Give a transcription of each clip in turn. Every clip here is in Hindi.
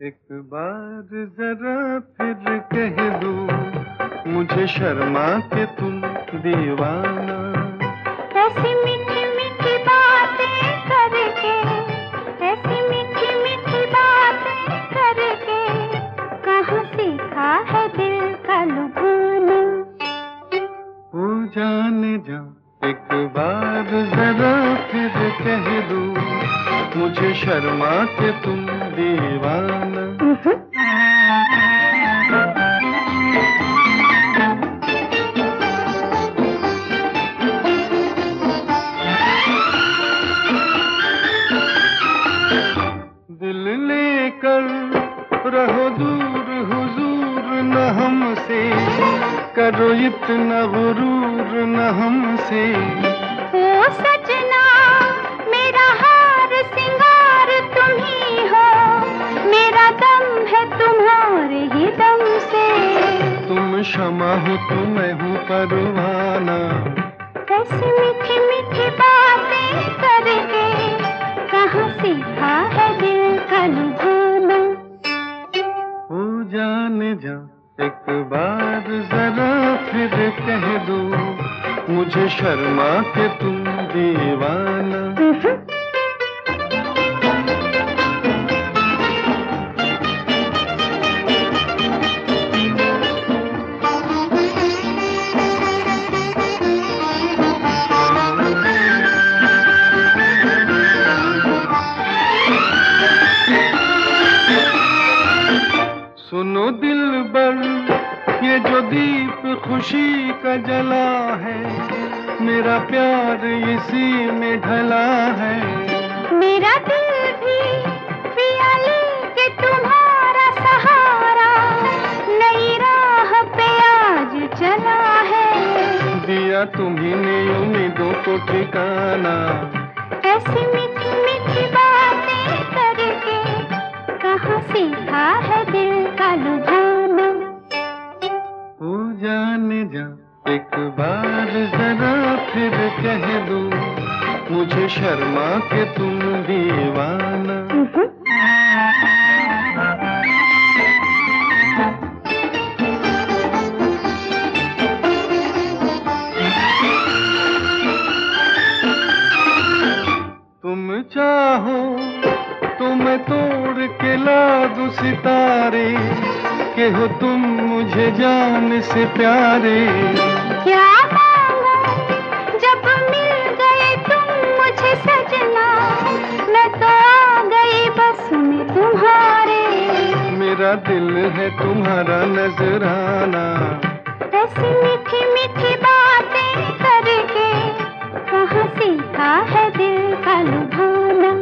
एक बार जरा फिर कह दो मुझे शर्मा के तुम दीवाना। ऐसी मीठी मीठी बातें करके ऐसी मीठी मीठी बातें करके कहाँ सीखा है दिल का लुभाना? हो जाने जा एक बार जरा फिर कह दो मुझे शर्मा के तुम दीवाना। दिल लेकर रहो दूर हुजूर न हमसे। करो इतना गुरूर न हमसे। ओ सजना सिंगार तुम ही। हो मेरा दम है तुम्हारे ही दम से। तुम क्षमा हो तो मैं हूँ परवाना। ऐसी मीठी मीठी बातें करके कहाँ सीखा है दिल का लुभाना। हो जाने जा एक बार जरा फिर कह दो मुझे शर्मा के तुम दीवाना। सुनो दिल बल ये जो दीप खुशी का जला है मेरा प्यार इसी में ढला है। मेरा दिल भी पिया लेके तुम्हारा सहारा नई राह पे आज चला है। दिया तुम्ही ने उम्मीदों को ठिकाना। ऐसी मीठी मीठी बातें करके कहाँ सीखा है? जा एक बार जरा फिर कह दो, मुझे शर्मा के तुम दीवाना। तुम चाहो तो मैं तोड़ के ला दूँ सितारे। के हो तुम मुझे जान से प्यारे। क्या जब मिल गए तुम मुझे सजना? मैं तो आ गई बस में तुम्हारे। मेरा दिल है तुम्हारा नजराना। ऐसी मीठी मीठी बातें करके कहाँ सीखा है दिल का लुभाना?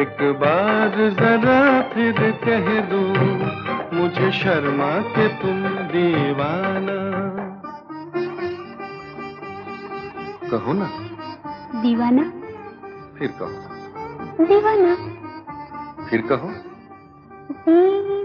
एक बार जरा फिर कह दो मुझे शर्मा के तुम दीवाना। कहो ना। दीवाना? फिर कहो। दीवाना? फिर कहो। दीवाना?